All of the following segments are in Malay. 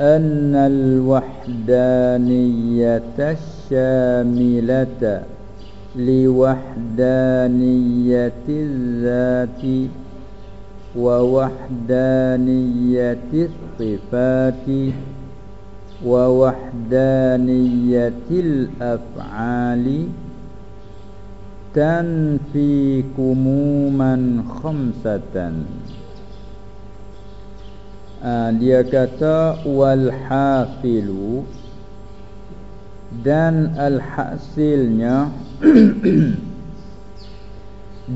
أن الوحدانية الشاملة لوحدانية الذات ووحدانية الصفات ووحدانية الأفعال تنفي كموما خمسة Uh, dia kata wal hasilu dan al hasilnya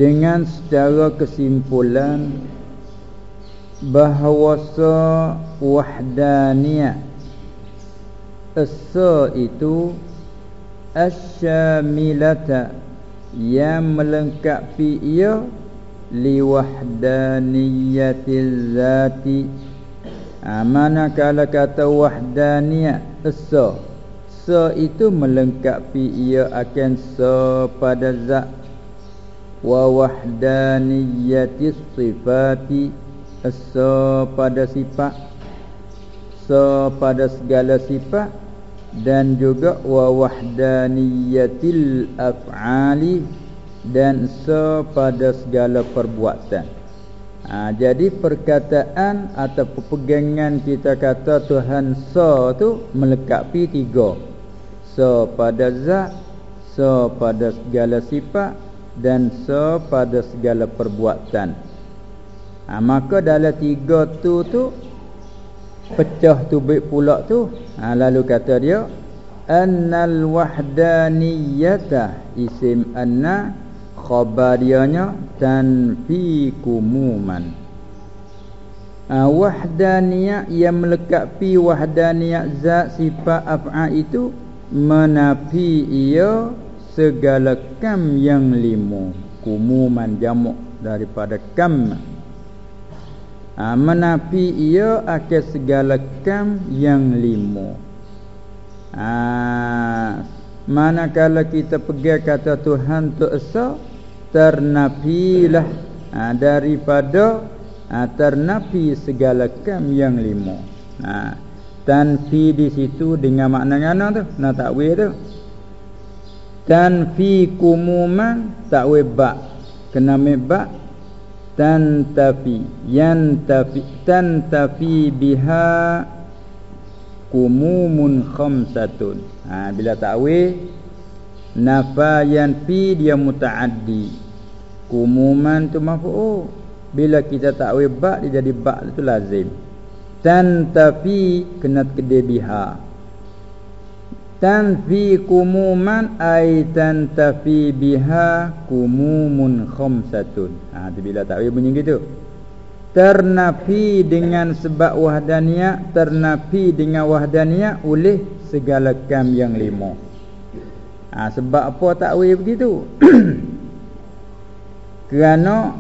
dengan secara kesimpulan bahawa wahdaniyah. Asa itu asyamilata yang melengkapi ia liwahdaniyatiz zati ha, Manakala kata wahdaniyah Sa Sa itu melengkapi ia akan sa pada zat. Wa wahdaniyatis sifati. Sa pada sifat. Sa pada segala sifat. Dan juga wa wahdaniyatil af'ali Dan sa pada segala perbuatan Ha, jadi perkataan atau pegangan kita kata Tuhan so tu melengkapi tiga. So pada zat, so pada segala sifat dan so pada segala perbuatan. Ha, maka dalam tiga tu tu pecah tu baik pula tu. Ha, lalu kata dia annal wahdaniyata isim anna khabarianya tanfi kumuman uh, wahdaniyah yang melekapi wahdaniyah zat sifat af'al itu menafi ia segala kam yang lima kumuman jamuk daripada kam. Uh, menafi ia akan segala kam yang lima uh, manakala kita pergi kata Tuhan tu esa ternafilah ha, daripada ha, ternafi segala kam yang lima. Ha, tanfi di situ dengan makna mana tu? Nak takwil tu. Tanfi kumuman takwil ba. Kena meba tantafi yantafi tantafi biha kumumun khamsatun. Ha, bila takwil nafayan fi dia mutaaddi Kumuman tu maf'ul. Bila kita takwil ba dia jadi ba itu lazim. Tan tapi kena kedai biha. Tan fi kumuman ay tan tafi biha kumumun khamsatun. Ha tu bila takwil bunyi gitu. Ternafi dengan sebab wahdaniyah Ternafi dengan wahdaniyah Oleh segala kam yang lima ha, Sebab apa takwil begitu Kerana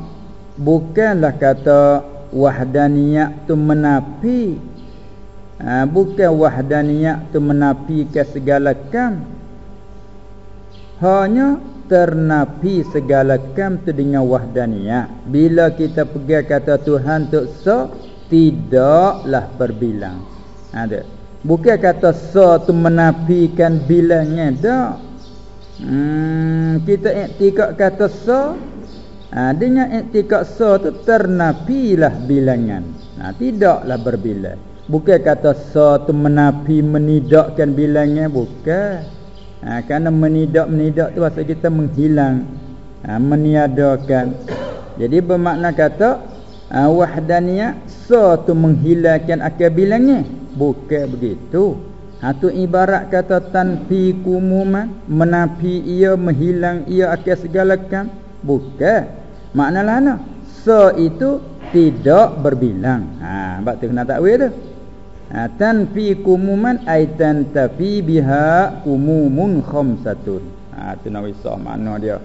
bukanlah kata wahdaniyah tu menapi ha, bukan wahdaniyah tu menapi ke segala kam. Hanya ternapi segala kam tu dengan wahdaniyah bila kita pergi kata Tuhan tu so tidaklah berbilang. Ada ha, bukan kata so tu menafikan bilangnya tak. Hmm, kita iktikad kata so ha, Dengan iktikad sa tu ternafilah bilangan. Ha, Tidaklah berbilang Bukan kata sa tu menafi menidakkan bilangan Bukan. Ha, Kerana menidak-menidak tu Masa kita menghilang ha, Meniadakan. Jadi bermakna kata ha, Wahdaniyah Sa tu menghilangkan akal bilangnya Bukan begitu. Ha tu ibarat kata tanfi kumuman menafi ia menghilang ia akan segala kan. Bukan Maknalah ana? So itu tidak berbilang. Ha, bab tu kena takwil tu. ha, tanfi kumuman ay tantafi biha kumumun khamsatun. Ha tu nak wisah makna dia.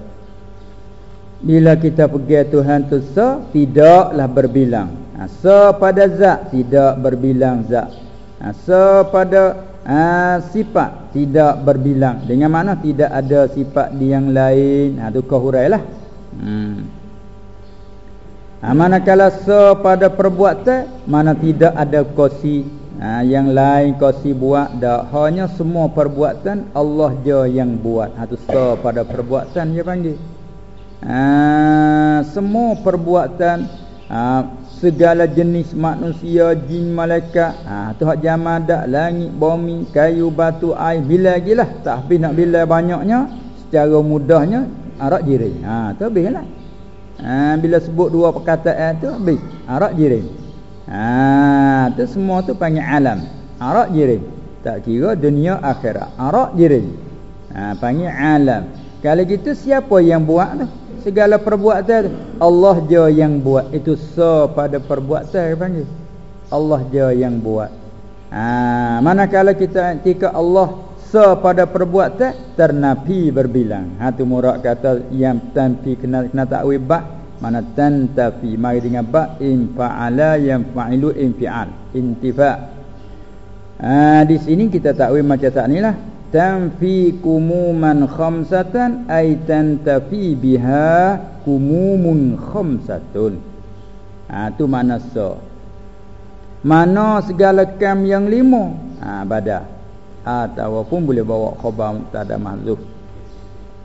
Bila kita pergi Tuhan tu sa tidaklah berbilang. Ha, sa pada zat tidak berbilang zat. Ha, sa pada ha, sifat tidak berbilang. Dengan mana tidak ada sifat di yang lain. Ha tu kau hurailah. Hmm ha, manakala sa pada perbuatan mana tidak ada kosi. Ha, yang lain kosi buat dak hanya semua perbuatan Allah je yang buat. Ha tu sa pada perbuatan dia panggil. Ha, semua perbuatan ha, segala jenis manusia jin malaikat ha, tu hak jamadak langit bumi kayu batu air bila lagi lah. Habis nak bila banyaknya secara mudahnya arak jiring ha, tu habis ha, bila sebut dua perkataan tu habis. Arak jiring ha, tu semua tu panggil alam. Arak jiring tak kira dunia akhirat. Arak jiring ha, panggil alam. Kalau gitu siapa yang buat tu? Segala perbuatan Allah je yang buat. Itu so pada perbuatan panggil. Allah je yang buat. Ha, manakala kita ketika Allah so pada perbuatan ternapi berbilang. Ha tu murak kata yang tanfi kena kena takwil ba mana tantafi mari dengan ba in fa'ala yang fa'ilu infial intifa. Ha di sini kita takwil macam tak nilah tanfi kumuman khamsatan ay tantafi biha kumumun khamsatun. Ha tu mana so? Mana segala kam yang lima? Ha bada ataupun boleh bawa khabar mubtada mahzuf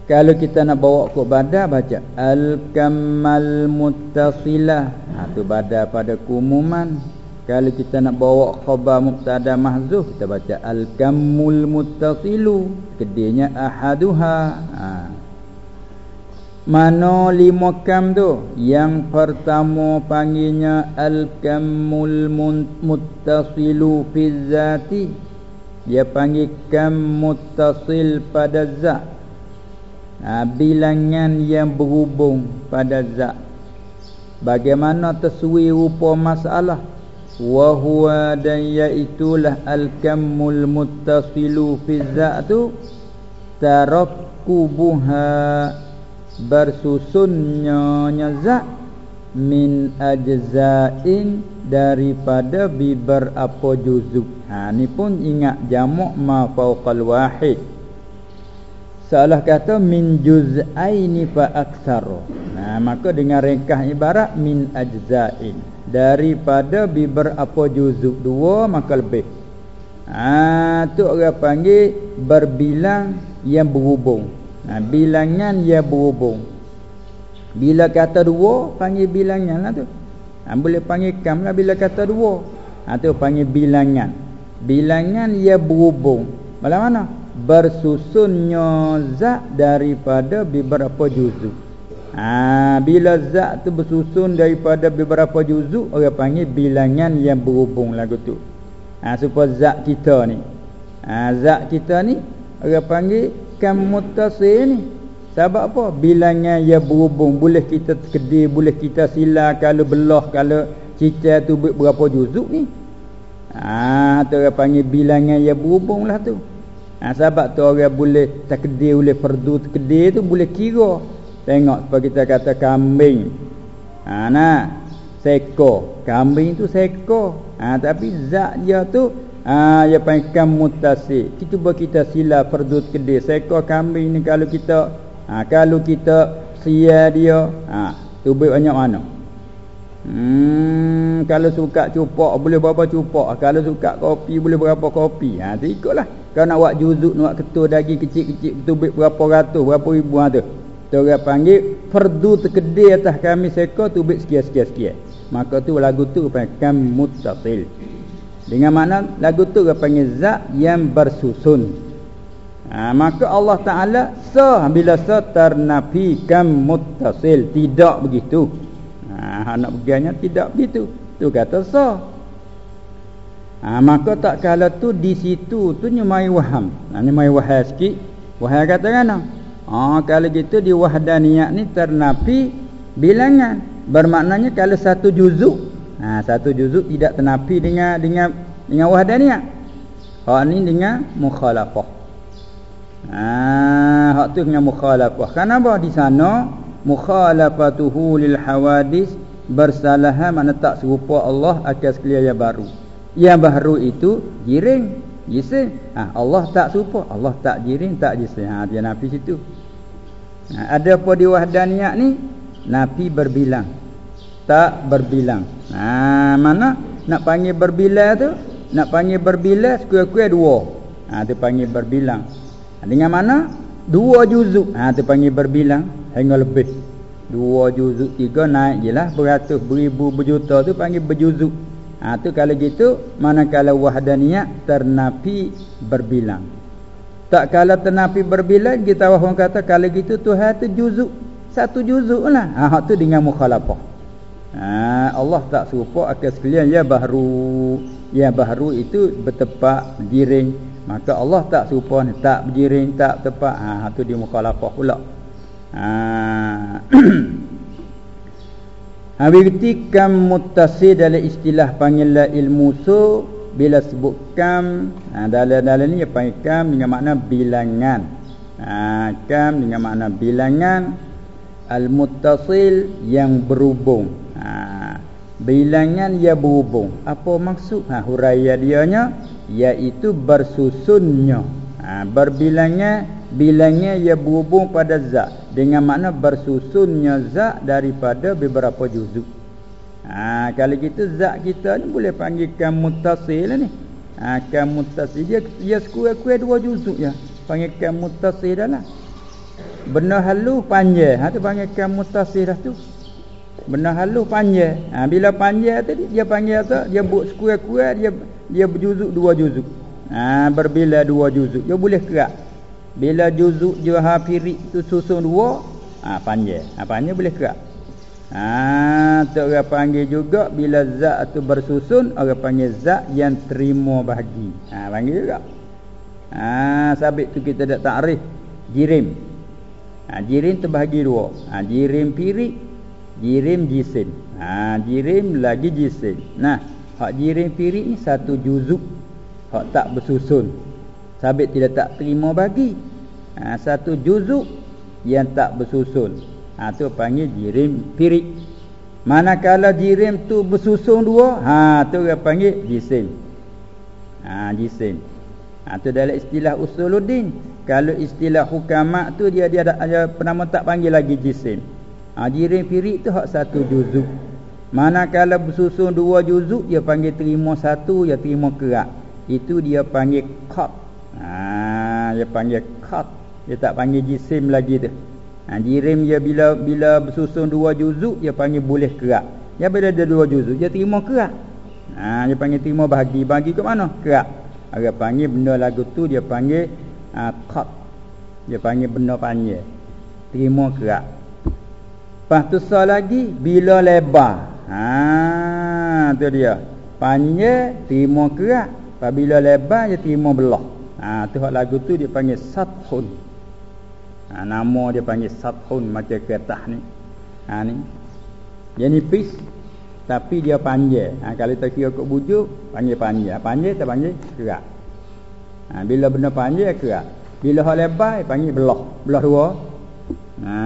kalau kita nak bawa ke bada baca al kamal muttasilah ha tu bada pada kumuman kalau kita nak bawa khabar mubtada mahzuf kita baca al-kammul muttasilu kedenya ahaduha. Ha. Mana lima kam tu? Yang pertama panggilnya al-kammul muttasilu fi zati. Dia panggil kam muttasil pada zat. Ha, bilangan yang berhubung pada zat. Bagaimana taswir rupa masalah? wa huwa dan yaitulah al-kammul muttasilu fi zatu tarakkubuha bersusunnya nyazak min ajza'in daripada biber apa juzuk. Ha ni pun ingat jamak ma fauqal wahid. Salah kata min juz'aini fa aktsar nah maka dengan ringkas ibarat min ajza'in. Daripada biber apa juzuk dua maka lebih. Ha tu orang panggil berbilang yang berhubung. Ha, bilangan yang berhubung bila kata dua panggil bilangan lah tu ha, boleh panggil kam lah bila kata dua ha, tu panggil bilangan bilangan yang berhubung malam mana bersusunnya zat daripada beberapa juzuk Ha, bila zat tu bersusun daripada beberapa juzuk orang panggil bilangan yang berhubung lagu tu. Ha, supaya zat kita ni. Ha, zat kita ni orang panggil kam muttasil ni. Sebab apa? Bilangan yang berhubung boleh kita kedai, boleh kita sila kalau belah kalau cicah tu berapa juzuk ni. Ha, tu orang panggil bilangan yang berhubung lah tu. Ha, sebab tu orang boleh takdir boleh perdu takdir tu boleh kira Tengok sebab kita kata kambing. Ha nah. Seko. Kambing tu seko. Ha tapi zat dia tu ha dia panggil mutasi. Kita cuba kita sila perdut kedai seko kambing ni kalau kita ha kalau kita sia dia ha tu banyak mana? Hmm kalau suka cupak boleh berapa cupak. Kalau suka kopi boleh berapa kopi. Ha tu ikutlah. Kalau nak buat juzuk nak buat ketua daging kecil-kecil tu berapa ratus berapa ribu ha tu. Orang panggil fardu terkedai atas kami seko tu bit sekian-sekian-sekian. Maka tu lagu tu panggil kam muttasil. Dengan mana lagu tu panggil zat yang bersusun. Ha, maka Allah Taala sa bila sa ternafi kam muttasil tidak begitu. Ha, nak beganya tidak begitu. Tu kata sa. Ha, maka tak kala tu di situ tu nyemai waham. Ha, nyemai wahai sikit. Wahai kata kan? Ha, kalau gitu di wahdaniyah ni ternapi bilangan. Bermaknanya kalau satu juzuk, ha, satu juzuk tidak ternapi dengan dengan dengan wahdaniyah hak ni dengan mukhalafah ah hak tu dengan mukhalafah. Kenapa di sana mukhalafatuhu lil hawadis bersalahan mana tak serupa Allah akan sekalian yang baru. Yang baru itu jiring jisim ha, Allah tak serupa Allah tak jiring tak jisim ha, dia nafi situ. Ha, ada apa di wahdaniyah ni? Nafi berbilang. Tak berbilang. Ha, mana nak panggil berbilang tu? Nak panggil berbilang sekuat-kuat dua. Ha, tu panggil berbilang dengan mana? Dua juzuk. Ha, tu panggil berbilang. Hingga lebih. Dua juzuk. Tiga naik je lah. Beratus beribu berjuta tu panggil berjuzuk. Ha, tu kalau gitu Manakala wahdaniyah ternapi berbilang. Tak kalau ternapi berbilang Kita orang kata kalau gitu Tuhan tu juzuk. Satu juzuk lah. Ha, tu dengan mukhalafah. Ha, Allah tak serupa akan sekalian. Ya baharu Ya baharu itu bertepak Jiring Maka Allah tak serupa Tak berjiring Tak tepak ha, tu dia mukhalafah pula Ha. Habis ketika mutasi dalam istilah panggil ilmu su bila sebut kam ha, dalam dalam ni panggil kam dengan makna bilangan. Ha, kam dengan makna bilangan al muttasil yang berhubung. Ha, bilangan yang berhubung. Apa maksud? Ha, huraian dia nya iaitu bersusunnya. Ha, berbilangan bilangnya ia berhubung pada zat dengan makna bersusunnya zat daripada beberapa juzuk. Ha kalau gitu zat kita ni boleh panggilkan muttasil lah ni. Ha kan muttasil dia dia sekurang-kurang dua juzuk ya. Panggilkan muttasil dah lah. Benar halus panjang. Ha tu panggilkan muttasil dah tu. Benar halus panjang. Ha bila panjang tadi dia panggil apa? Dia buat sekurang-kurang dia dia berjuzuk dua juzuk. Ha berbila dua juzuk. Dia boleh kerak. Bila juzuk juha pirik tu susun dua ha, Panjang. Ha, Panjang boleh kerak ha, Tu orang panggil juga Bila zat tu bersusun Orang panggil zat yang terima bahagi. Ha, Panggil juga. Ha, Sabit tu kita dah ta'rif Jirim. Ha, Jirim terbahagi dua. Ha, Jirim pirik Jirim jisim. Ha, Jirim lagi jisim. Nah Hak jirim pirik ni satu juzuk. Hak tak bersusun. Sabit tidak tak terima bagi. Ha, Satu juzuk Yang tak bersusun. Ha, Itu panggil jirim pirik. Manakala jirim tu bersusun dua ha, Itu dia panggil jisim. Ha, Jisim. Itu ha, dalam istilah usuluddin. Kalau istilah hukamak tu Dia dia ada, ada penama tak panggil lagi jisim. Ha, Jirim pirik tu hak satu juzuk Manakala bersusun dua juzuk Dia panggil terima satu Dia terima kerak Itu dia panggil kop Ha, dia panggil khat. Dia tak panggil jisim lagi tu. Ha, jirim dia bila bila bersusun dua juzuk dia panggil boleh kerak. Dia bila ada dua juzuk dia terima kerak. Ha, dia panggil terima bahagi. Bagi ke mana? Kerak. Dia panggil benda lagu tu dia panggil ha, khat. Dia panggil benda panjang. Terima kerak. Lepas tu lagi bila lebar. Ha, tu dia. Panjang terima kerak. Apabila lebar dia terima belah. Ha tu hak lagu tu dia panggil sathun. Ha nama dia panggil sathun macam kertas ni. Ha ni. Dia nipis tapi dia panjang. Ha kalau kita kira kok bujuk panggil panjang. Panjang tak panggil kerak. Ha bila benda panjang kerak. Bila hak lebar panggil belah. Belah dua. Ha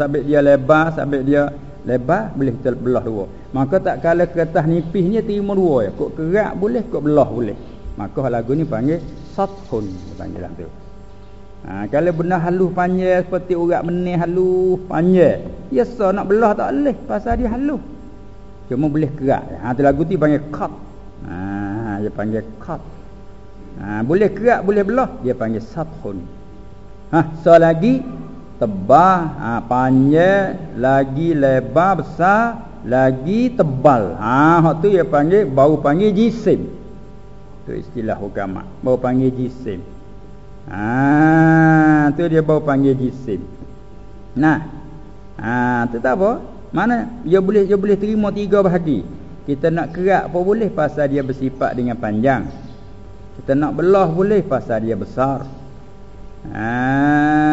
sampai dia lebar sampai dia lebar boleh kita belah dua. Maka tak kala kertas nipis ni terima dua ya. Kok kerak boleh kok belah boleh. Maka lagu ni panggil sathun panggil tu. Ha, kalau benar halus panjang seperti urat menih halus panjang. Ya so nak belah tak boleh pasal dia halus. Cuma boleh kerak. Ha tu lagu tu panggil qat. Ha dia panggil qat. Ha boleh kerak boleh belah dia panggil sathun. Ha so lagi tebal ha panjang lagi lebar besar lagi tebal. Ha hak tu dia panggil baru panggil jisim. Itu istilah hukama. Baru panggil jisim. Ah, tu dia baru panggil jisim. Nah. Ah, tu tak apa. Mana dia boleh dia boleh terima tiga bahagi. Kita nak kerak pun boleh pasal dia bersifat dengan panjang. Kita nak belah boleh pasal dia besar.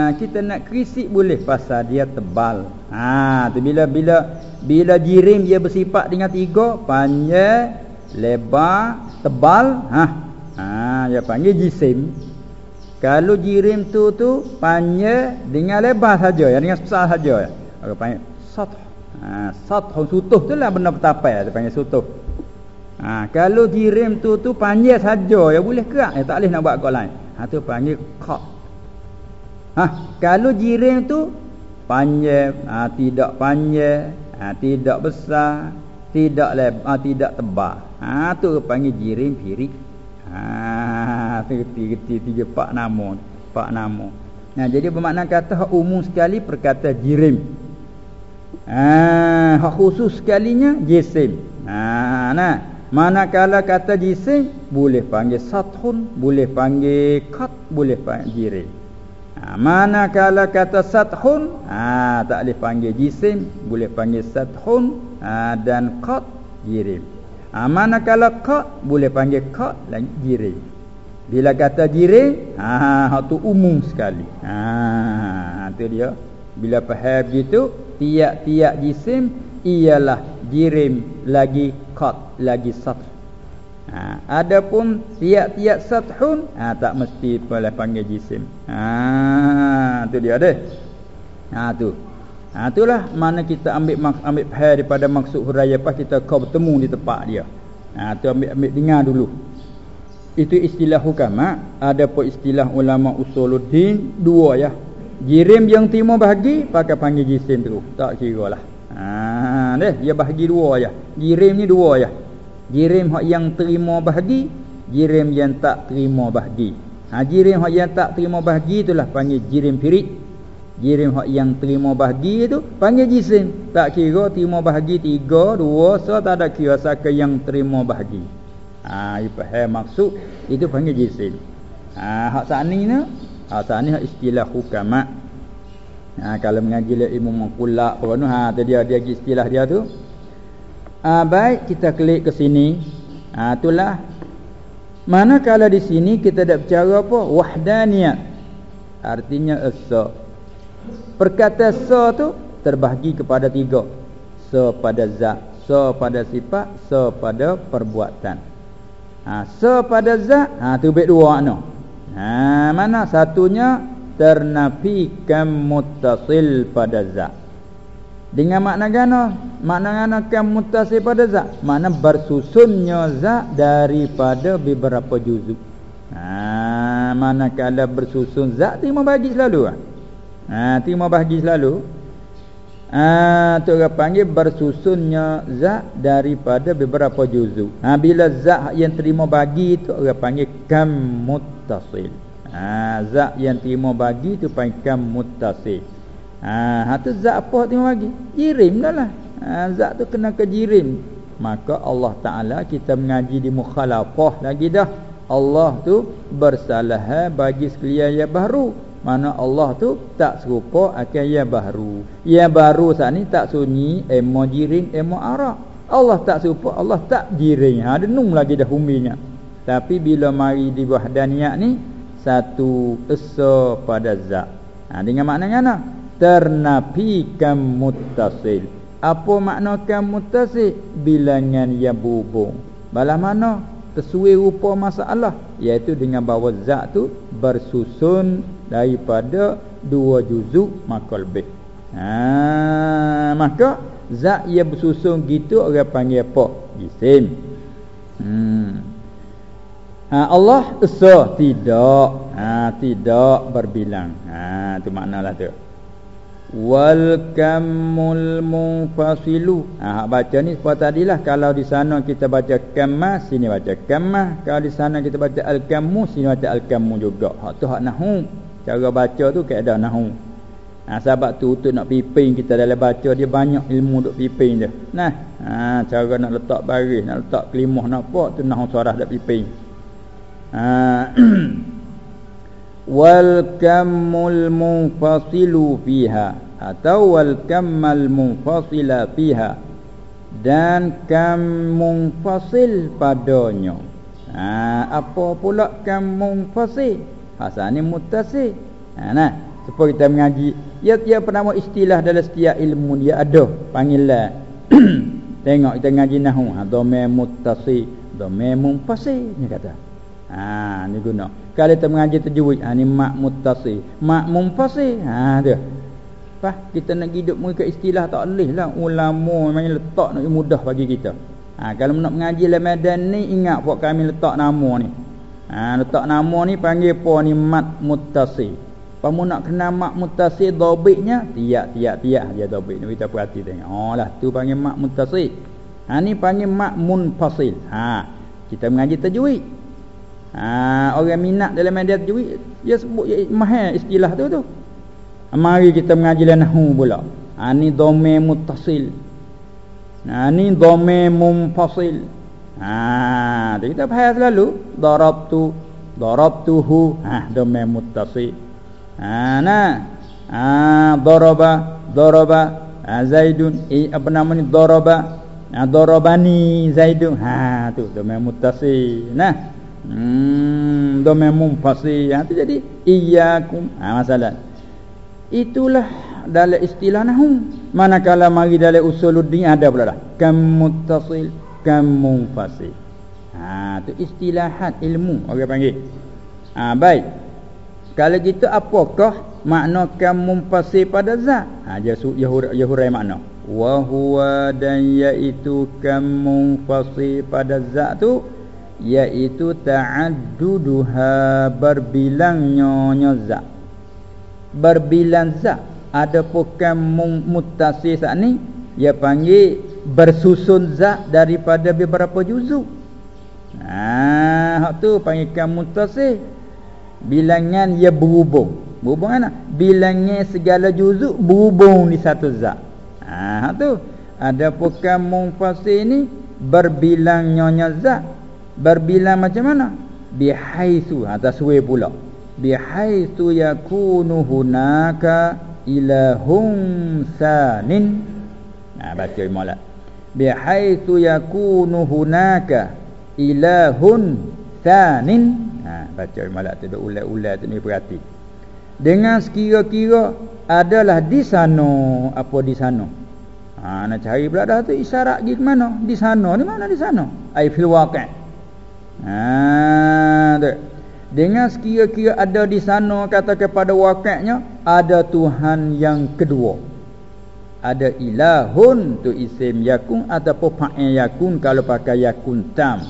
Ah, kita nak krisik boleh pasal dia tebal. Ah, tu bila bila bila jirim dia bersifat dengan tiga panjang lebar tebal ha. Ha dia panggil jisim. Kalau jirim tu tu panjang dengan lebar saja ya dengan besar saja ya. Orang panggil sat ha sat sutuh tu lah benda petapai dia panggil sutuh. Ha kalau jirim tu tu panjang saja ya boleh kerak ya tak boleh nak buat kau lain ha tu panggil qa ha kalau jirim tu panjang. Ha tidak panjang. Ha tidak besar. Tidak lebar ha, tidak tebal. Ha tu panggil jirim pirik ha tiga tiga pak nama pak nama. Nah jadi bermakna kata umum sekali perkata jirim. Ha khusus sekalinya jisim. Ha nah. Manakala kata jisim boleh panggil sathun boleh panggil kat boleh panggil jirim Ha, manakala kata sathun? Ha, tak boleh panggil jisim boleh panggil sathun ha, dan qat jirim. Ha, manakala qat boleh panggil qat dan jirim. Bila kata jirim ha tu umum sekali. Ha tu dia. Bila faham gitu tiap-tiap jisim ialah jirim lagi qat lagi sath Ha, adapun tiap-tiap sathun ha, tak mesti boleh panggil jisim. Ha tu dia ada. Ha tu. Ha itulah mana kita ambil ambil faham daripada maksud huraya pas kita kau bertemu di tempat dia. Ha tu ambil ambil dengar dulu. Itu istilah hukama, ada pun istilah ulama usuluddin dua ya. Jirim yang terima bahagi pakai panggil jisim tu. Tak kira lah. Ha deh dia bahagi dua ya. Jirim ni dua ya. Jirim hak yang terima bahagi Jirim yang tak terima bahagi ha, Jirim hak yang tak terima bahagi itulah panggil jirim firik Jirim hak yang terima bahagi itu Panggil jisim. Tak kira terima bahagi tiga, dua So tak ada kira saka yang terima bahagi ha, Faham maksud? Itu panggil jisim. Ha, Hak saat ni ni Hak saat ni hak istilah hukamat ha, Kalau mengaji ilmu mengkulak ha, Dia dia istilah dia tu Ah baik kita klik ke sini. Ah itulah manakala di sini kita dak bicara apa? Wahdaniyah. Artinya esa. Perkata sa tu terbahagi kepada tiga. Sa pada zat, sa pada sifat, sa pada perbuatan. Ha, sa pada zat, ha tu baik dua makna. Ha mana satunya ternafikan muttasil pada zat. Dengan makna gana? Makna gana kan mutasi pada zat. Makna bersusunnya zat Daripada beberapa juzuk. Ha, Manakala bersusun zat Terima bagi selalu ha, Terima bagi selalu. Ha, Itu orang panggil Bersusunnya zat Daripada beberapa juzuk. Ha, Bila zat yang terima bagi Itu orang panggil Kam mutasil ha, Zat yang terima bagi Itu panggil kam mutasil Ha, tu zat apa tengok bagi? Jirim dah lah. Ha, zat tu kena ke jirim. Maka Allah Ta'ala kita mengaji di mukhalafah lagi dah. Allah tu bersalah ha, bagi sekalian yang baru. Mana Allah tu tak serupa akan yang baru. Yang baru saat ni tak sunyi, emo jirim, emo arak. Allah tak serupa, Allah tak jirim. Ha, denung lagi dah uminya. Tapi bila mari di wahdaniyat ni, satu esa pada zat. Ha, dengan maknanya mana? Ternafikan muttasil. Apa makna kan muttasil? Bilangan yang berhubung. Balah mana? Sesuai rupa masalah. Iaitu dengan bahawa zat tu bersusun daripada dua juzuk maka lebih ha maka zat yang bersusun gitu orang panggil apa jisim. Hmm. Ha Allah esa tidak ha tidak berbilang. Ha tu maknalah tu wal kamul munfasilu. Ha baca ni seperti tadilah kalau di sana kita baca kamma sini baca kamma kalau di sana kita baca al kammu sini baca al kammu juga. Hak tu hak nahwu cara baca tu kaedah nahwu ha sebab tu untuk nak piping kita dalam baca dia banyak ilmu duk piping dia. Nah ha cara nak letak baris nak letak kelimah nak apa tu nahwu suarah dak piping ha wal kamul munfasilu fiha atau wal kamal munfasila fiha dan kam munfasil padanya. Ha, apa pula kam munfasil? Asal ni mutasi ha, nah supaya kita mengaji. Ya dia penama istilah dalam setiap ilmu dia ada panggilan. Tengok kita ngaji nahwu ha dhamma muttasi Dhamma munfasil ni kata. Ha ni guna. Kalau kita mengaji tajwid, ha ni mak muttasil. Mak munfasil. Ha tu. Pas kita nak hidup mengikut istilah tak boleh lah ulama memang letak nak mudah bagi kita. Ha kalau nak mengaji dalam medan ni ingat buat kami letak nama ni. Ha letak nama ni panggil apa ni mat muttasil. Kamu nak kenal mak muttasil dhabitnya tiap tiap tiap dia dhabit ni kita perhati tengok. Oh lah tu panggil mak muttasil. Ha ni panggil mak munfasil. Ha kita mengaji tajwid. Ha orang minat dalam media tajwid dia sebut ya, mahal istilah tu tu. Mari kita mengaji nahu pula. Ha ni dhamma muttasil. Ha ni dhamma munfasil. Ha kita faham selalu darabtu darabtuhu ha dhamma muttasil. Ha nah. Ha daraba daraba ha, zaidun eh, apa nama ni daraba ha, darabani zaidun ha tu dhamma muttasil. Nah. Hmm dhamma munfasil. Ha tu jadi iyyakum ha masalah Itulah dalam istilah nahu. Manakala mari dalam usuluddin ada pula dah. Kam muttasil, kam munfasil. Ha tu istilahat ilmu orang panggil. Ha baik. Kalau gitu apakah makna kam munfasil pada zat? Ha yahurai yahurai makna. Wa huwa dan iaitu kam munfasil pada zat tu iaitu ta'adduduha berbilangnya zat berbilang zat ada bukan mutasi saat ni dia panggil bersusun zat daripada beberapa juzuk. Ha hak tu panggil kan mutasi. Bilangan ia berhubung. Berhubung mana? Bilangan segala juzuk berhubung di satu zat ha hak tu. Ada bukan munfasi ni berbilang nyonya zat berbilang macam mana? Bihaitsu atas we pula. Bihaitsu yakunu hunaka ilahum sanin nah baca imala bihaitsu yakunu hunaka ilahun sanin nah baca imala tu ulat-ulat tu ni perhati dengan sekira-kira adalah di sana apa di sana ha nak cari pula dah tu isyarat pergi ke mana? Di sana di mana di sana ai fil ha dengan sekira-kira ada di sana kata kepada wakatnya ada Tuhan yang kedua. Ada ilahun tu isim yakun ataupun fa'il yakun kalau pakai yakun tam.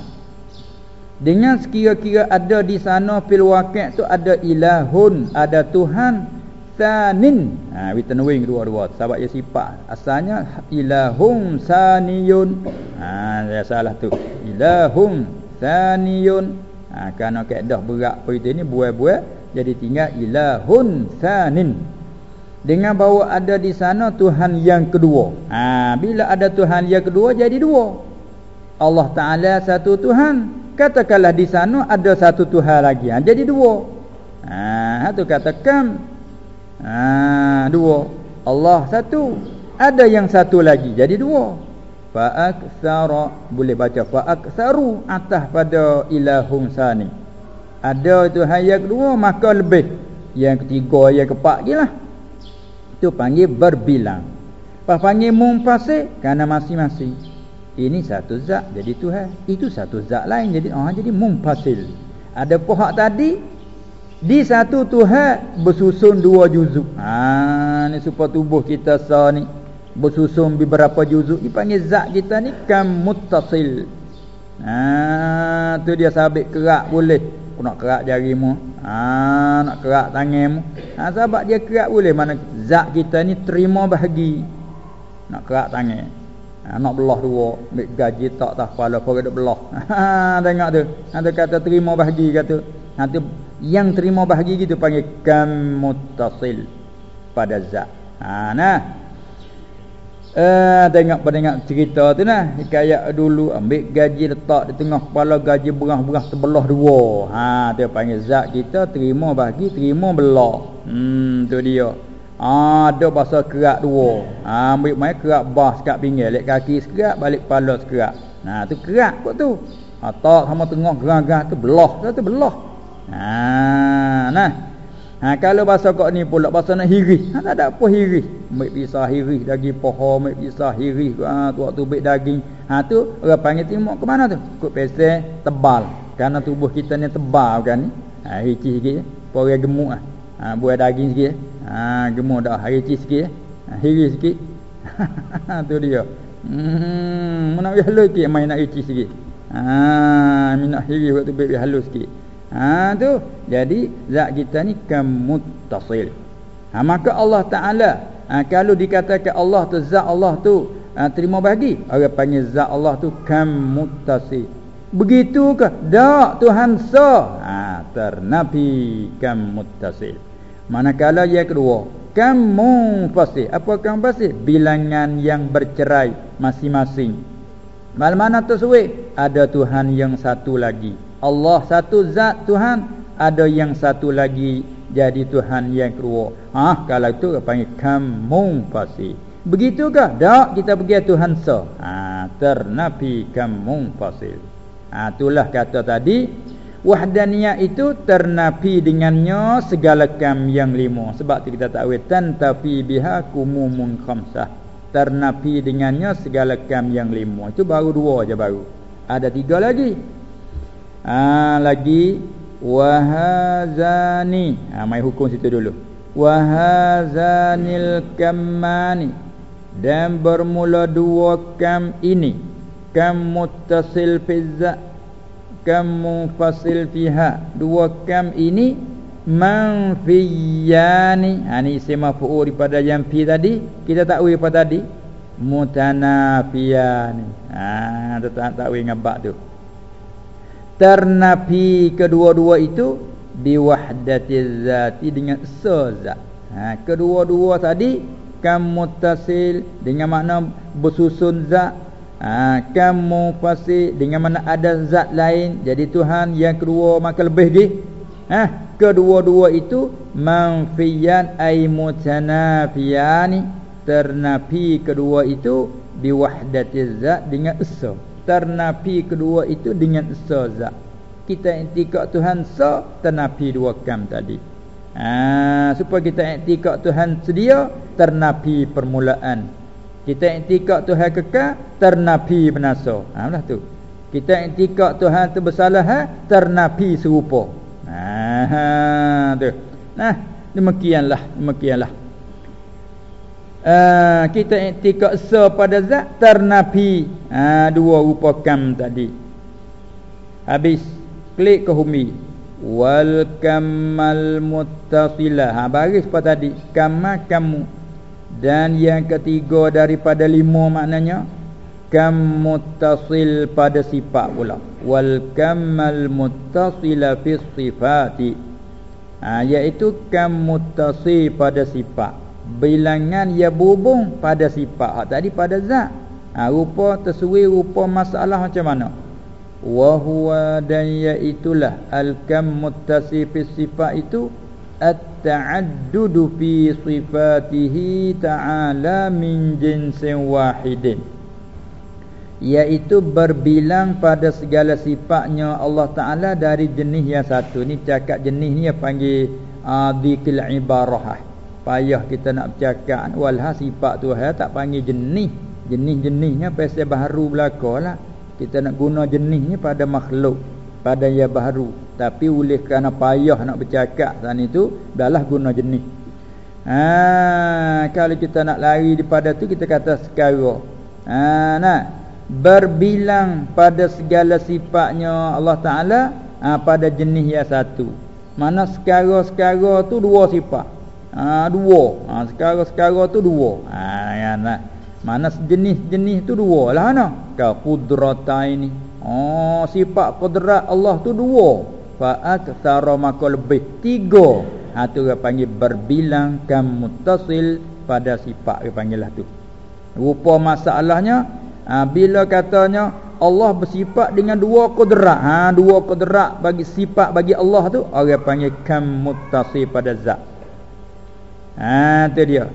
Dengan sekira-kira ada di sana fil waqi' tu ada ilahun, ada Tuhan sanin. Ha we tanwin dua-dua sebab ia sifat. Asalnya ilahun saniyun. Ha saya salah tu. Ilahun saniyun ha, Kerana kaedah berat perintah ini buai-buai Jadi tinggal ilahun sanin Dengan bahawa ada di sana Tuhan yang kedua. Ha, Bila ada Tuhan yang kedua jadi dua. Allah Ta'ala satu Tuhan. Katakanlah di sana ada satu Tuhan lagi. Ha, Jadi dua. Ha, Itu katakan ha, Dua. Allah satu. Ada yang satu lagi jadi dua Fa'aksara. Boleh baca Fa'aksaru Atas pada ilahum sani. Ada itu hayat kedua Maka lebih. Yang ketiga Yang keempat je lah. Itu panggil berbilang. Pas panggil mumpasir Kerana masing-masing. Ini satu zat Jadi Tuhan. Itu satu zat lain Jadi oh, jadi mumpasil Ada pohak tadi Di satu Tuhan Bersusun dua juzuk. Haa Ini supaya tubuh kita sah ni bersusun beberapa juzuk. Dipanggil zat kita ni kam muttasil. Ha tu dia sabit kerak boleh. Nak kerak jarimu ha nak kerak tanganmu. Ha sebab dia kerak boleh. Mana zat kita ni terima bahagi. Nak kerak tangan. Ha, nak belah dua. Ambil gaji tak tak kepala kau kena belah. Ha tengok tu. Ha tu kata terima bahagi kata. Ha tu yang terima bahagi gitu panggil kam muttasil pada zat. Ha nah Eh tengok tengok cerita tu nah hikayat dulu ambil gaji letak di tengah kepala gaji berah-berah terbelah dua. Ha dia panggil zat kita terima bagi terima belah. Hmm tu dia. Ha ada bahasa kerak dua. Ha ambil mai kerak bah sekat pinggir lek kaki sekerak balik kepala sekerak. Nah tu kerak kok tu. Ha tak sama tengah gerang-gerang tu belah tu belah. Ha nah Ha kalau bahasa kok ni pula bahasa nak hirih. Ha tak ada apa hirih. Mek pisah hirih daging poho, mek pisah hirih ha tu waktu bek daging. Ha tu orang panggil timuk ke mana tu? Kut pesel tebal. Karena tubuh kita ni tebal kan ni. Ha ricih sikit. Pore gemuk ah. Ha buah daging sikit. Ha gemuk dah ricih sikit. Ha hirih sikit. Ha tu dia. Hmm, nak halus sikit main nak ricih sikit. Ha minat hirih waktu bek halus sikit. Ha tu. Jadi zat kita ni kamuttasil. Ha maka Allah Taala ha, kalau dikatakan Allah tu zat Allah tu ha, terima bagi orang panggil zat Allah tu kamuttasil. Begitu ke? Tak Tuhan sa. Ha ternabi kamuttasil. Manakala yang kedua kamu pasti apa kamu pasti bilangan yang bercerai masing-masing. Mal mana suwe? Ada Tuhan yang satu lagi. Allah satu zat Tuhan ada yang satu lagi jadi Tuhan yang kedua. Ha kalau itu panggil kamu pasti begitukah? Tak kita pergi Tuhan sa ha ternapi kamu pasti ha itulah kata tadi. Wahdaniyah itu ternapi dengannya segala kam yang lima. Sebab kita tak tahu tantapi biha kumumun khamsah. Ternapi dengannya segala kam yang lima. Itu baru dua aja baru. Ada tiga lagi ha, lagi wahazani. Ha, mai hukum situ dulu. Wahazanil kamani dan bermula dua kam ini. Kam muttasil fizza kam munfasil fiha. Dua kam ini manfiyani. Ha ni isim maf'ul daripada yang fi tadi. Kita tak tahu apa tadi. Mutanafiyani. Ha tak tahu ngabak tu ternapi kedua-dua itu biwahdatiz zati dengan sezat ha kedua-dua tadi kam muttasil dengan makna bersusun zat. Ha kam mufasil dengan makna ada zat lain. Jadi Tuhan yang kedua maka lebih lagi. Ha kedua-dua itu manfiyan ay mutanafiyani ternapi kedua itu biwahdatiz zat dengan esa ternapi kedua itu dengan saza kita intikak Tuhan sa ternapi dua kam tadi. Ha supaya kita intikak Tuhan sedia ternapi permulaan. Kita intikak Tuhan kekal ternapi binasa ha lah tu. Kita intikak Tuhan tu bersalah ha? ternapi serupa. Ha tu. Nah demikianlah demikianlah uh, kita iktikad se pada zat ternapi uh, dua rupa kam tadi. Habis klik ke humi. Wal kamal muttasila. Ha baris pada tadi. Kama kamu. Dan yang ketiga daripada lima maknanya kam muttasil pada sifat pula. Wal kamal muttasila fi sifati. Ha iaitu kam muttasil pada sifat bilangan ia berhubung pada sifat. Hak tadi pada zat. Ha, rupa tersuai rupa masalah macam mana? Wa huwa dan iaitulah al kam muttasif sifat itu at-ta'addud fi sifatihi ta'ala min jinsin wahidin. Iaitu berbilang pada segala sifatnya Allah Taala dari jenis yang satu. Ni cakap jenis ni yang panggil uh, dikil ibarah payah kita nak bercakap. Walha sifat Tuhan tak panggil jenis jenis-jenisnya pasal baharu belakalah kita nak guna jenisnya pada makhluk. Pada yang baharu. Tapi oleh kerana payah nak bercakap dan itu dahlah guna jenis ha kalau kita nak lari daripada tu kita kata sekarang. Ha nah berbilang pada segala sifatnya Allah Taala ha, pada jenis yang satu. Mana sekarang-sekarang tu dua sifat ha, dua. Ha, sekarang-sekarang tu dua. Ha, ya, nak. mana sejenis-jenis tu dua lah mana ka qudrata ini oh sifat qudrat Allah tu dua. Fa aktsara maka lebih tiga. Ha tu dia panggil berbilang kam muttasil pada sifat dia panggil lah tu. Rupa masalahnya ha, bila katanya Allah bersifat dengan dua qudrat ha dua qudrat bagi sifat bagi Allah tu orang panggil kam muttasil pada zat Ha tu dia.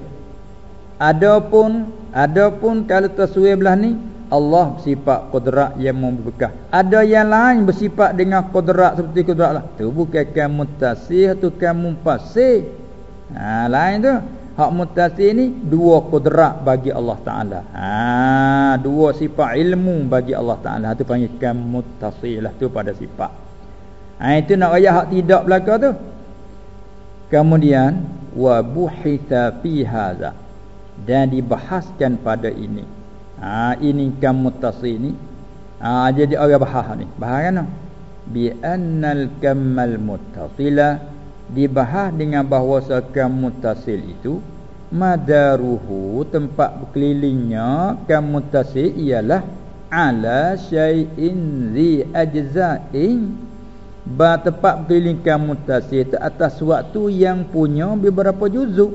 Adapun adapun kalau taswir belah ni Allah bersifat kudrat yang membekah. Ada yang lain bersifat dengan kudrat seperti kudrat lah. Tu bukan kan mutasih tu kan mumpasih. Ha, lain tu. Hak mutasih ni dua kudrat bagi Allah Ta'ala. Ha, dua sifat ilmu bagi Allah Ta'ala. Tu panggil kan mutasih lah tu pada sifat. Ha, itu nak raya hak tidak belakang tu. Kemudian wa buhita fi hadza dan dibahaskan pada ini. Ha, ini kam muttasi ni. Ha, jadi orang bahas ni. Bahas kan? Bi annal kamal muttasila. Dibahas dengan bahawa kam muttasil itu madaruhu tempat berkelilingnya kam muttasil ialah ala syai'in zi ajza'in ba tempat berkeliling kam muttasil itu atas waktu yang punya beberapa juzuk.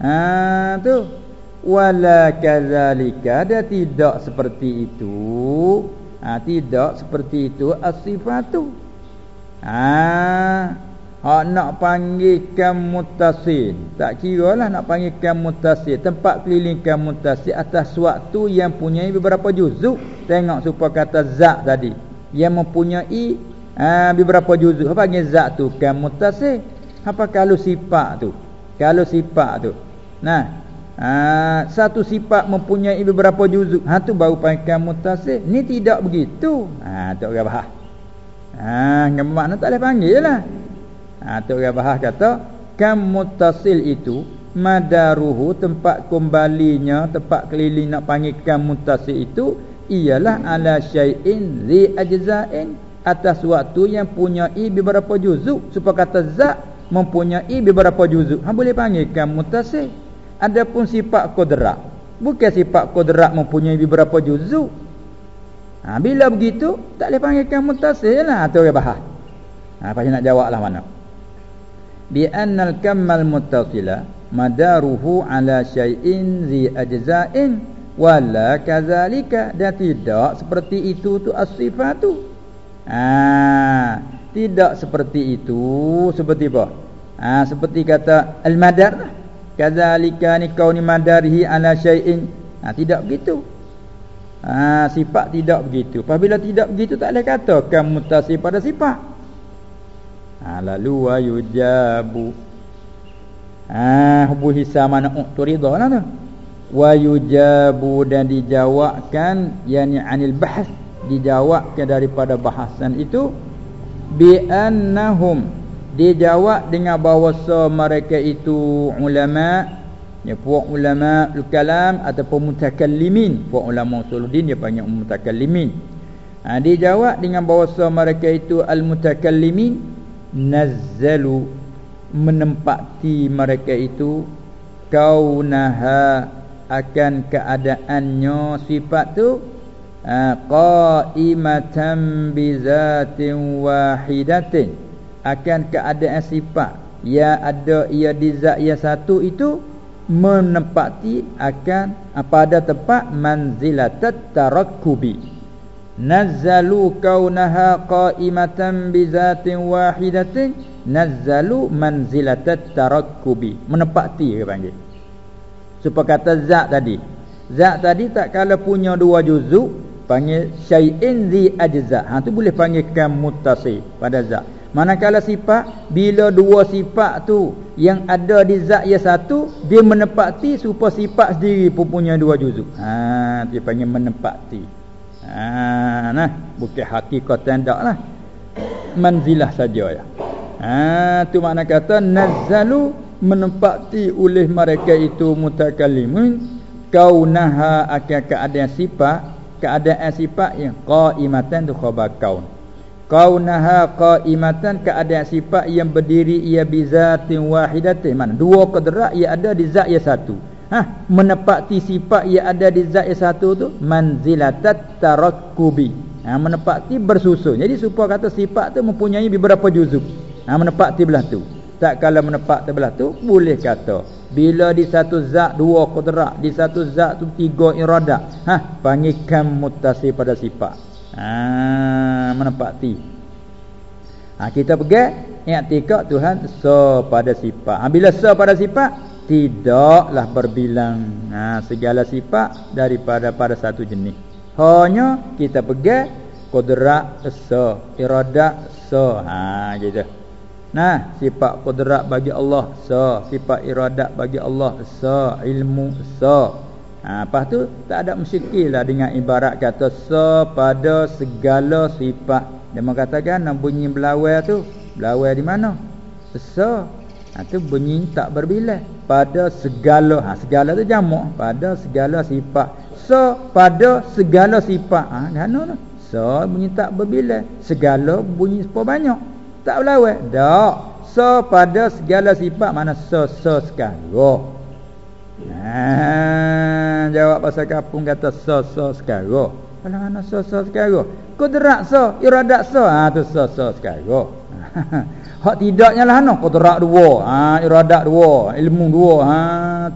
Ha tu. Wala kadzalika ada tidak seperti itu. Ha, tidak seperti itu as-sifatu. Ha hak nak panggilkan mutasil tak kira lah nak panggilkan mutasil tempat kelilingkan mutasil atas waktu yang punya beberapa juzuk. Tengok supaya kata zat tadi. Yang mempunyai ha, beberapa juzuk apa panggil zat tu kan mutasil apa kalau sifat tu kalau sifat tu nah Ha, satu sifat mempunyai beberapa juzuk. Ha tu baru panggil mutasil. Ni tidak begitu. Ha tu orang bahas. Ha ngam makna tak boleh panggil lah. Ha tu orang bahas kata kam mutasil itu madaruhu tempat kembalinya tempat keliling nak panggil kam mutasil itu ialah ala syai'in zi ajza'in atas waktu yang punyai beberapa juzuk. Supaya kata zat mempunyai beberapa juzuk. Ha boleh panggil kam mutasil. Adapun sifat kudrat Bukan sifat kudrat mempunyai beberapa juzuk. Ha, Bila begitu Tak boleh panggilkan mutasir lah. Itu orang bahas. Ha, Pasti nak jawab lah mana. Bi'annal kammal mutasila Madaruhu ala syai'in zi ajza'in. Wala kazalika. Dan tidak seperti itu tu as-sifatu ha, Tidak seperti itu Seperti apa? Ha, seperti kata Al-Madar. Kadzalika ni kauni madarihi ala syai'in. Ha, tidak begitu. Ha, sifat tidak begitu. Apabila tidak begitu tak boleh kata kan mutasi pada sifat. Ha, lalu wa yujabu. Ha hubu hisa mana uqturida lah tu. Wa yujabu dan dijawabkan yani anil bahas dijawabkan daripada bahasan itu bi annahum dia jawab dengan bahawa mereka itu ulama ya puak ulama kalam ataupun mutakallimin. Puak ulama usuluddin dia panggil mutakallimin. Ha, dia jawab dengan bahawa mereka itu al mutakallimin nazzalu menempati mereka itu kaunaha akan keadaannya sifat tu qaimatan bi zatin wahidatin. Akan keadaan sifat. Yang ada ia di zat yang satu itu menempati akan pada tempat manzilatat tarakkubi. Nazzalu kaunaha qaimatan bi zatin wahidatin. Nazzalu manzilatat tarakkubi. Menempati ke panggil. Supaya kata zat tadi. Zat tadi tak kala punya dua juzuk panggil syai'in zi ajza ha tu boleh panggilkan muttasi pada zat Manakala sifat bila dua sifat tu yang ada di zat yang satu dia menepati supaya sifat sendiri pun punya dua juzuk. Ha dia panggil menepati. Ha nah bukan hakikat tandaklah. Manzilah saja ya. Ha tu makna kata nazzalu menempati oleh mereka itu mutakallimun kaunaha akan keadaan sifat keadaan sifat yang qaimatan tu khabar kaun. Kaunaha qaimatan keadaan sifat yang berdiri ia bizatin wahidatin. Mana dua qadrat ia ada di zat yang satu. Ha? Menepati sifat yang ada di zat yang satu tu manzilatat tarakkubi. Ha menepati bersusun. Jadi supaya kata sifat tu mempunyai beberapa juzuk. Ha menepati belah tu. Tak kala menepati belah tu boleh kata bila di satu zat dua qadrat di satu zat tu tiga irada. Ha? Panggilkan mutasi pada sifat. Ha, menepati ha, kita pergi i'tikad Tuhan so pada sifat. Ha, bila so pada sifat tidaklah berbilang. Ha, segala sifat daripada pada satu jenis. Hanya kita pegang kudrat esa iradat sa ha gitu nah sifat kudrat bagi Allah sa sifat iradat bagi Allah sa ilmu sa ha lepas tu tak ada musykilah dengan ibarat kata sa pada segala sifat. Dia mengatakan nak bunyi belawai tu belawai di mana? Sa ha, tu bunyi tak berbilang pada segala ha, segala tu jamak. Pada segala sifat. So pada segala sifat. Ha kan so bunyi tak berbilang segala bunyi sepa banyak tak berlawan tak. So pada segala sifat mana so so sekarang Ha, jawab pasal kapung kata so so sekarang. Kalau mana so so sekarang? Kudrat so, iradat so. Ha tu so so sekarang. Hak tidaknya lah no. Kudrak dua ha, Iradat dua Ilmu dua ha,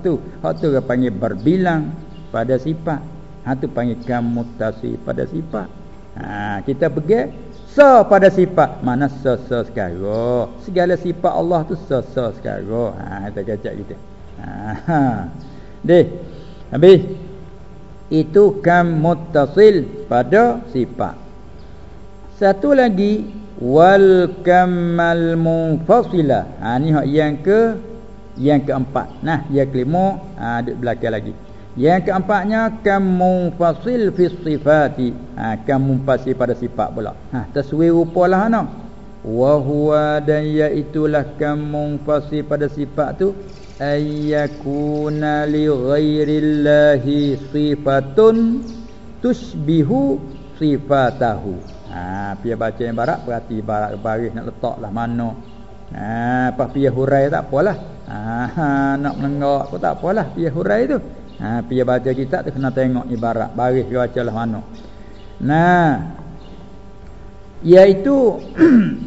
tu. Hak tu panggil berbilang Pada sifat. Ha, tu panggil kamutasi pada sifat. Ha, Kita pergi So pada sifat. Mana so sekarang Segala sifat Allah tu so sekarang ha, Kita kacak kita ha, ha. Deh. Habis. Itu kamutasil pada sifat. Satu lagi wal kamal munfasila. Ha ni yang ke yang keempat. Nah yang kelima ha duduk belakang lagi yang keempatnya kam munfasil fi sifati ha kam munfasil pada sifat pula ha taswir rupalah ana wa huwa dan yaitulah kam munfasil pada sifat tu ayyakuna li ghairillahi sifatun tushbihu sifatahu Ha, pia baca yang barat berarti barat baris nak letaklah mana. Ha, apa pia hurai tak apalah. Ha, ha nak menengok pun tak apalah pia hurai tu. Ha, pia baca kitab tu kena tengok ibarat baris dia bacalah mana. Nah. Iaitu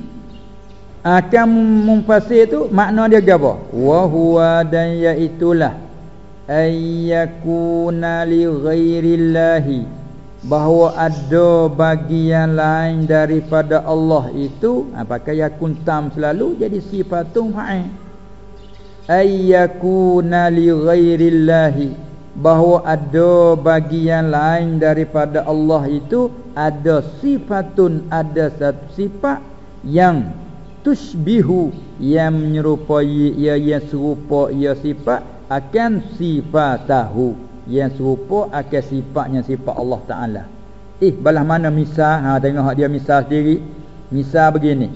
akan memfasir tu makna dia apa? Wa huwa dan iaitulah ayyakuna li ghairillahi bahawa ada bagian lain daripada Allah itu ha, pakai yakun tam selalu jadi sifatun fa'il ayyakuna li ghairillahi bahawa ada bagian lain daripada Allah itu ada sifatun ada satu sifat yang tushbihu yang menyerupai ia yang serupa ia sifat akan sifatahu yang serupa akan sifatnya sifat Allah Taala. Eh balah mana misal ha tengok dia misal sendiri. Misal begini.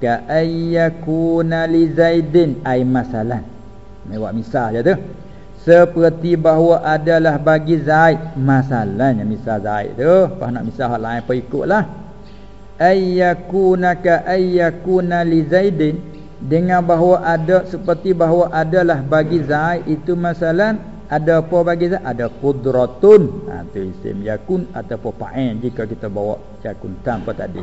Ka ayyakuna li Zaidin ay masalan. Mewak misal je tu. Seperti bahawa adalah bagi Zaid. Masalahnya misal Zaid tu. Pas nak misal hal lain apa ikutlah. Ayyakuna ka ayyakuna li Zaidin. Dengan bahawa ada seperti bahawa adalah bagi Zaid itu masalah ada apa bagi zat ada qudratun ha tu isim yakun ataupun fa'il jika kita bawa yakun tanpa tadi.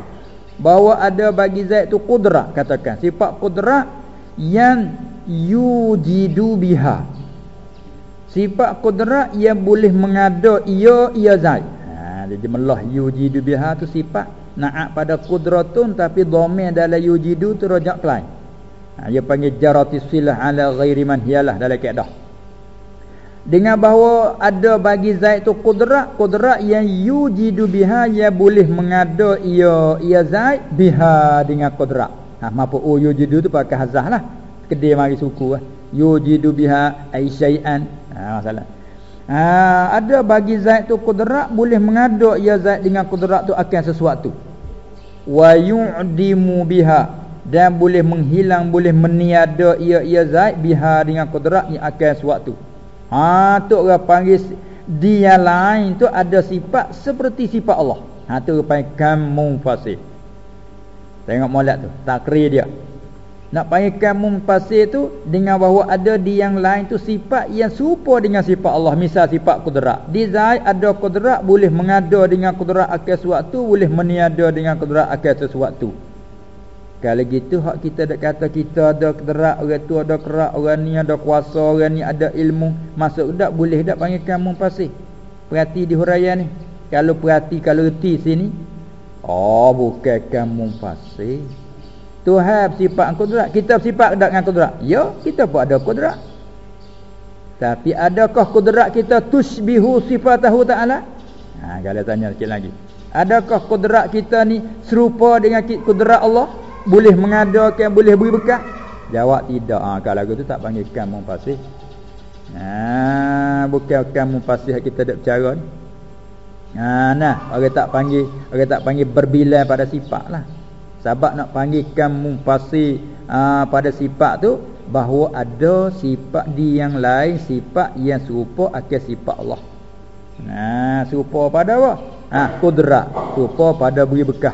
Bahawa ada bagi zat itu qudrat katakan sifat qudrat yang yujidu biha sifat qudrat yang boleh mengada ia ia zat ha jadi melah yujidu biha tu sifat. Na'at pada qudratun tapi dhamir dalam yujidu tu rajak lain ha dia panggil jaratis silah ala ghairi man hiyalah dalam kaedah dengan bahawa ada bagi Zaid tu kudrat kudrat yang yujidu biha ya boleh mengada ia ia Zaid biha dengan kudrat. Ha apa oh yujidu tu pakai hazah lah. Kedai mari suku lah. Yujidu biha ai syai'an ha masalah ha ada bagi Zaid tu kudrat boleh mengada ia Zaid dengan kudrat tu akan sesuatu wa yu'dimu biha dan boleh menghilang boleh meniada ia ia Zaid biha dengan kudrat yang akan sesuatu Ha tu orang panggil dia lain tu ada sifat seperti sifat Allah. Ha tu orang panggil kamun fasih. Tengok molek tu, takrir dia. Nak panggil kamun fasih tu dengan bahawa ada di yang lain tu sifat yang serupa dengan sifat Allah. Misal sifat kudrat. Di zahir ada kudrat boleh mengada dengan kudrat akan sesuatu, boleh meniada dengan kudrat akan sesuatu. Kalau gitu hak kita dak kata kita ada keterak orang tu ada kerak orang ni ada kuasa orang ni ada ilmu masuk dak boleh dak panggil kamu pasih. Perhati di huraian ni. Kalau perhati kalau reti sini oh bukan kamu pasih. Tuhan sifat kudrat kita sifat dak dengan kudrat. Ya kita pun ada kudrat. Tapi adakah kudrat kita tusbihu sifatahu ta'ala? Ha, kalau tanya sikit lagi. Adakah kudrat kita ni serupa dengan kudrat Allah? Boleh mengadakan, boleh beri bekas? Jawab tidak. Ha, kalau tu tak panggil kamu pasih. Ha, bukan kamu pasih kita tak bercara ni. Ha, nah, orang tak panggil, orang tak panggil berbilai pada sifat lah. Sebab nak panggil kamu pasih ha, pada sifat tu, bahawa ada sifat di yang lain sifat yang serupa akan sifat Allah. Nah, serupa pada apa? Ha, kudrat, serupa pada beri bekah.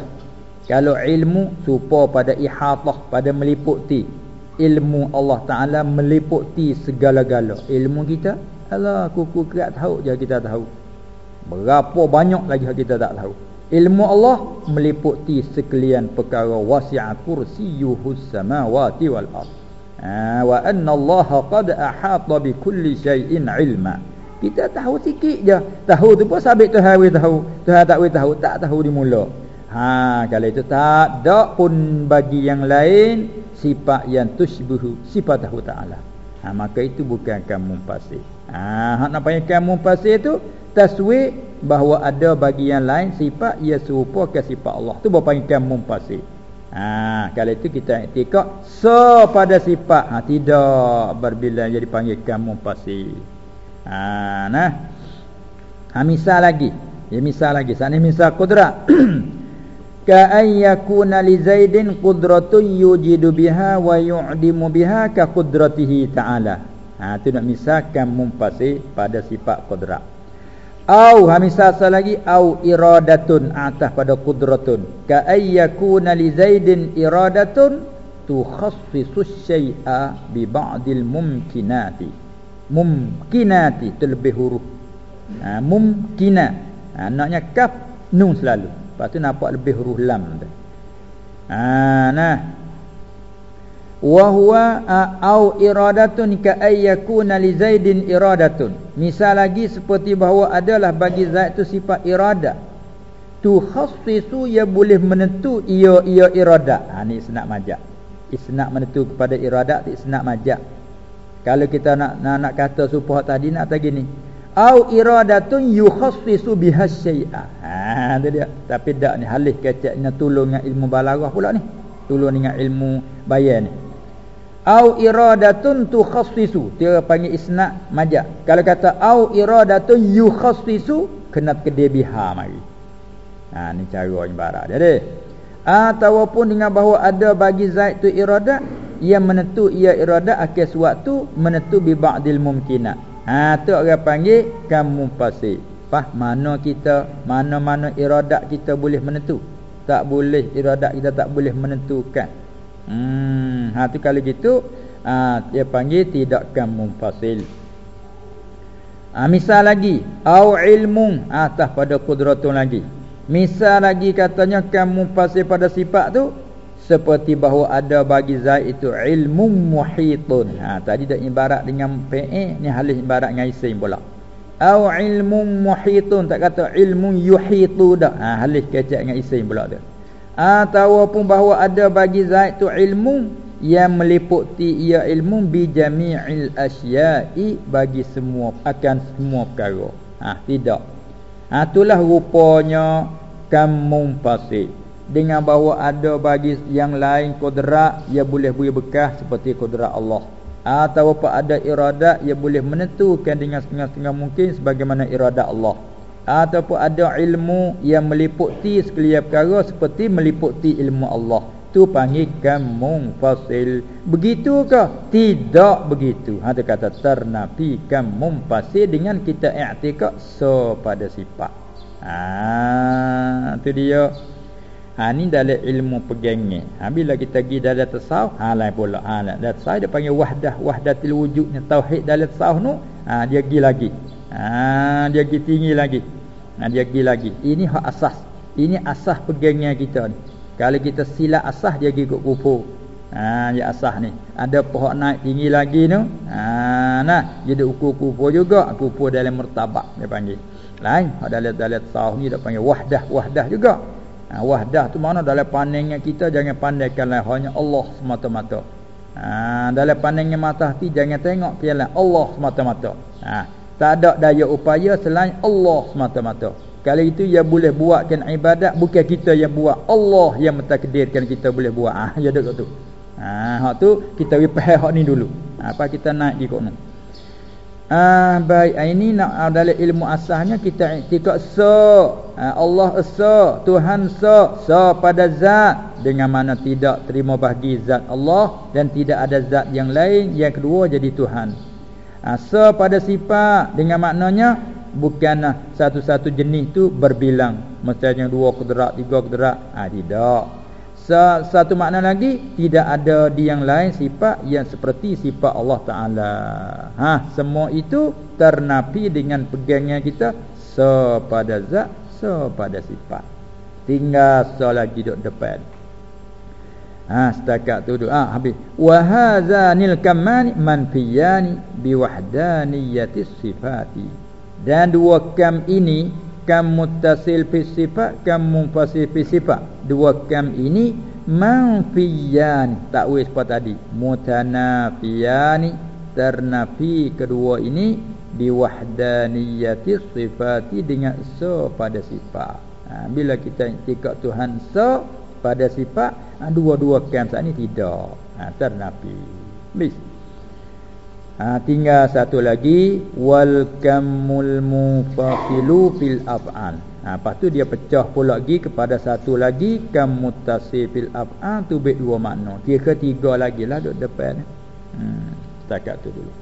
Kalau ilmu serupa pada ihatah, pada meliputi. Ilmu Allah Taala meliputi segala-gala. Ilmu kita, Allah kuku kerat tahu je kita tahu. Berapa banyak lagi kita tak tahu. Ilmu Allah meliputi sekalian perkara wasi'a kursiyuhus samawati wal ardh ha, wa anna Allah qad ahata bi kulli shay'in ilma. Kita tahu sikit je. Tahu tu pun sabit tu hari tahu. Tu tak tahu tak tahu di mula. Ha kalau itu tak ada pun bagi yang lain sifat yang tusybihu sifat tahu taala. Ha maka itu bukan kamu pasir. Ha nak panggil kamu pasir tu taswi bahawa ada bagi yang lain sifat ia serupa ke sifat Allah tu baru panggil kamu pasir Ha, kalau itu kita iktikad so pada sifat ha, tidak berbilang jadi panggil kamu pasti. Ha, nah. Ha, misal lagi. Ya misal lagi. Sana misal kudrat. ka ayyakuna li zaidin qudratun yujidu biha wa yu'dimu biha ka qudratihi ta'ala. Ha, itu nak misalkan mumpasi pada sifat kudrat. Au hamisasa lagi au iradatun atas pada qudratun. Ka ayyakuna li zaidin iradatun tukhassisu syai'a bi ba'dil mumkinati. Mumkinati terlebih huruf. Ha, mumkina. Ha, naknya kaf nun selalu. Lepas tu nampak lebih huruf lam tu. Ha, nah wa huwa au iradatun ka ayyakuna li zaidin iradatun. Misal lagi seperti bahawa adalah bagi zaid tu sifat irada. Tu khassisu ya boleh menentu ia ia irada. Ha ni isnad majak. Isnad menentu kepada irada tu isnad majak. Kalau kita nak nak, nak kata supaya tadi nak kata gini. Au iradatun yukhassisu biha syai'a. Ha tu dia. Tapi dak ni halih keceknya tolong dengan ilmu balaghah pula ni. Tolong dengan ilmu bayan ni au iradatun tukhassisu. Dia panggil isnad majak. Kalau kata au iradatun yukhassisu kena kedai biha mari. Ha ni cara ibarat deh. Ataupun dengan bahawa ada bagi zaid tu iradat yang menentu ia iradat akhir suatu menentu bi ba'dil mumkinat ha tu orang panggil kamu pasti pah mana kita mana-mana iradat kita boleh menentu tak boleh iradat kita tak boleh menentukan Hmm, ha tu kalau gitu ha, dia panggil tidakkan munfasil. Ha, misal lagi au ilmu atas pada kudratun lagi. Misal lagi katanya kamu pasal pada sifat tu seperti bahawa ada bagi zaid itu ilmu muhitun. Ha tadi dah ibarat dengan PE ni halih ibarat dengan isim pula. Au ilmu muhitun tak kata ilmu yuhitu dah. Ha halih kecek dengan isim pula tu ataupun bahawa ada bagi zaid tu ilmu yang meliputi ia ilmu bi jami'il asya'i bagi semua akan semua perkara. Ha tidak. Ha itulah rupanya kamu pasti dengan bahawa ada bagi yang lain kudrat ia boleh beri bekas seperti kudrat Allah. Ataupun ada iradat ia boleh menentukan dengan setengah-setengah mungkin sebagaimana iradat Allah ataupun ada ilmu yang meliputi sekalian perkara seperti meliputi ilmu Allah. Tu panggil kamu fasil. Begitu ke tidak begitu. Ha kata ternafi kamu fasil dengan kita i'tikad so pada sifat. Ha tu dia. Ha ni dalam ilmu pegangnya ha bila kita pergi dalam tasawuf ha lain pula. Ha dalam tasawuf dia panggil wahdah wahdatil wujudnya tauhid dalam tasawuf tu. Ha dia pergi lagi Ha, dia pergi tinggi lagi. Ha, dia pergi lagi. Ini hak asas. Ini asas pegangnya kita ni. Kalau kita silap asas dia pergi ikut kufur. Ha, dia asas ni. Ada pohon naik tinggi lagi tu. Ha, nah, dia ada ukur kufur juga. Kufur dalam mertabak dia panggil. Lain. Hak dalam dalam sahih ni dia panggil wahdah. Wahdah juga. Ha, wahdah tu mana dalam pandangnya kita jangan pandaikanlah hanya Allah semata-mata. Ha, dalam pandangnya mata hati jangan tengok piala Allah semata-mata. Ha, tak ada daya upaya selain Allah semata-mata. Kalau itu ya boleh buatkan ibadat bukan kita yang buat. Allah yang mentakdirkan kita boleh buat. Ah ya dekat tu. Ha hak tu kita wi faham hak ni dulu. Ha, apa kita naik di kono. Ah baik ah, ini nak ah, dalam ilmu asasnya kita sa ah, Allah sa Tuhan sa sa pada zat dengan mana tidak terima bagi zat Allah dan tidak ada zat yang lain yang kedua jadi Tuhan. Ah sa pada sifat dengan maknanya bukanlah satu-satu jenis tu berbilang macam dua kudrat tiga kudrat ah tidak satu makna lagi tidak ada di yang lain sifat yang seperti sifat Allah Taala. Ha semua itu ternapi dengan pegangnya kita sepada zat sepada sifat. Tinggal selagi duduk depan. Ha setakat tu doa ha, habis. Wa hadzanil kamani manfiyani biwahdaniyati sifati. Dan dua kam ini kam muttasil fi sifat kam munfasil fi sifat. Dua kam ini manfiyan takwil seperti tadi. Mutanafiyani. Ternafi kedua ini biwahdaniyati sifati. Dengan so pada sifat. Ha, bila kita iktikad Tuhan so pada sifat ha, dua-dua kam saat ini tidak ha, ternafi bis Ha, tinggal satu lagi wal kamul mufaqilu fil af'al. Ha, lepas tu dia pecah pula lagi kepada satu lagi kam muttasi fil af'al tu bet dua makna. Kira ketiga lagi lah duduk depan. Hmm, setakat tu dulu.